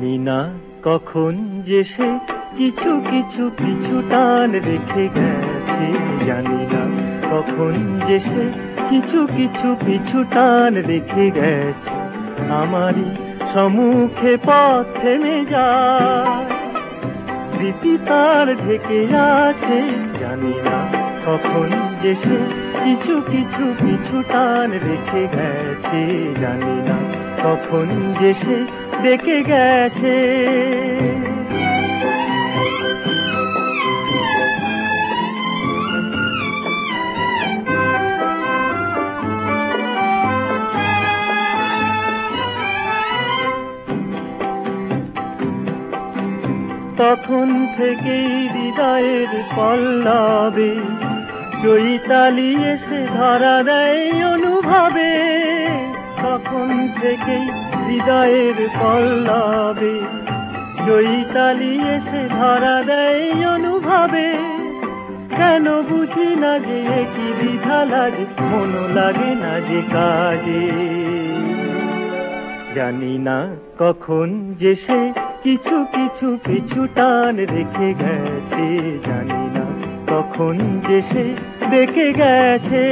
জানি না কখন যে সে কিছু কিছু কিছু টান রেখে গেছে, জানি না কখন যে সে কিছু কিছু কিছু টান রেখে গেছে, আমারই সম্মুখে পথ থেমে যায়। স্মৃতি তার ঢেকে আছে, জানি না কখন যে সে কিছু কিছু কিছু টান রেখে গেছে, জানি না কখন যে সে ডেকে গেছে। তখন থেকেই হৃদয়ের পল্লবে চৈতালি এসে ধরা দেয় অনুভবে। তখন থেকেই হৃদয়ের পল্লবে চৈতালি এসে ধরা দেয় অনুভবে। কেন বুঝি না যে কি বিধা লাগে মন লাগে না যে কাজে। জানি না কখন যে সে কিছু কিছু পিছু টান রেখে গেছে, জানি না কখন যে সে দেখে গেছে।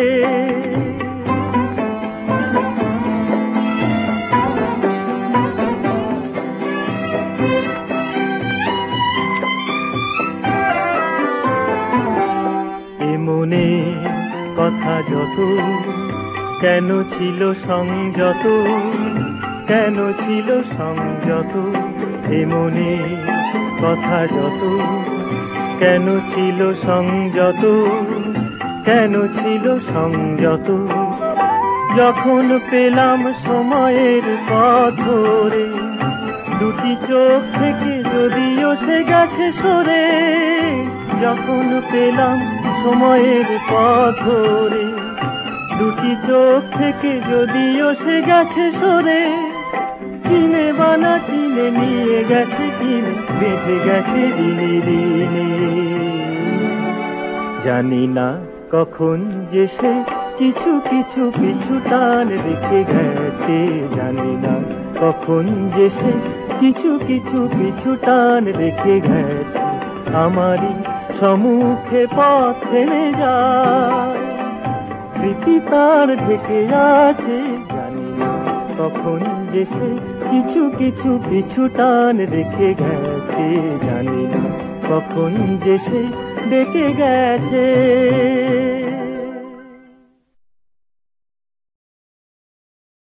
কথা যত কেন ছিল সংযত? কেন ছিল সংযত? মনে কথা যত কেন ছিল সংযত? কেন ছিল সংযত? যখন পেলাম সময়ের পথ ধরে দুটি চোখ থেকে যদিও সে গেছে সরে, যখন পেলাম সময়ের পথ ধরে। দুটি চোখ থেকে যদিও সে গেছে সরে, চিনে বানা চিনে নিয়ে গেছে কিনে, বেঁধে গেছে দিনে দিনে। জানি না কখন যে সে কিছু কিছু পিছু টান রেখে গেছে, জানি না কখন যে সে কিছু কিছু পিছু টান রেখে গেছে, আমারই সমুখে পথ যায়। স্মৃতি তার ঢেকে আছে, জানি না কখন যে সে কিছু কিছু পিছু টান রেখে গেছে, জানি না কখন যে সে ডেকে গেছে।